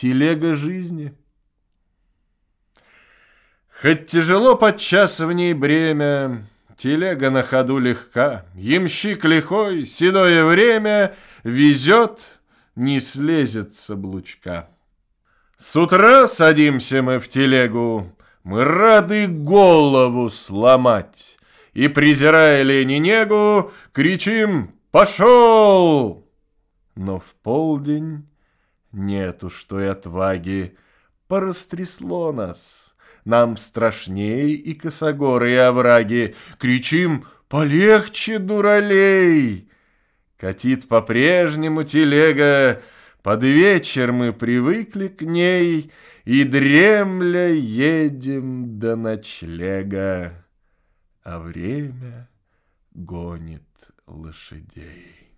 телега жизни. Хоть тяжело подчас в ней бремя, Телега на ходу легка, Ямщик лихой, седое время Везет, не слезет с облучка. С утра садимся мы в телегу, Мы рады голову сломать, И, презирая лень и негу, Кричим «Пошел!» Но в полдень нету что и отваги, Порастрясло нас — нам страшней и косогоры, и овраги. Кричим «Полегче, дуралей!» Катит по-прежнему телега, Под вечер мы привыкли к ней И дремля едем до ночлега, А время гонит лошадей.